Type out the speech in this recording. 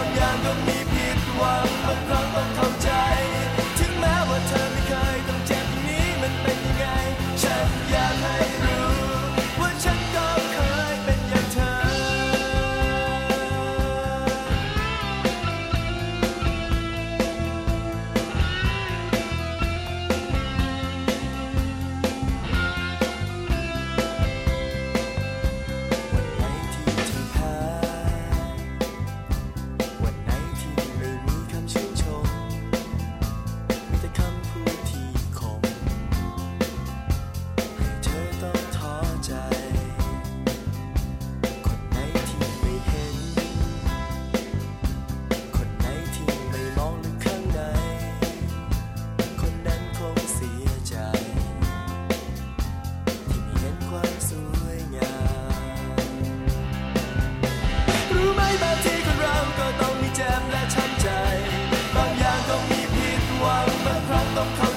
างอย่างก็มีผิดหวังบางครั้งต้องเำใจ the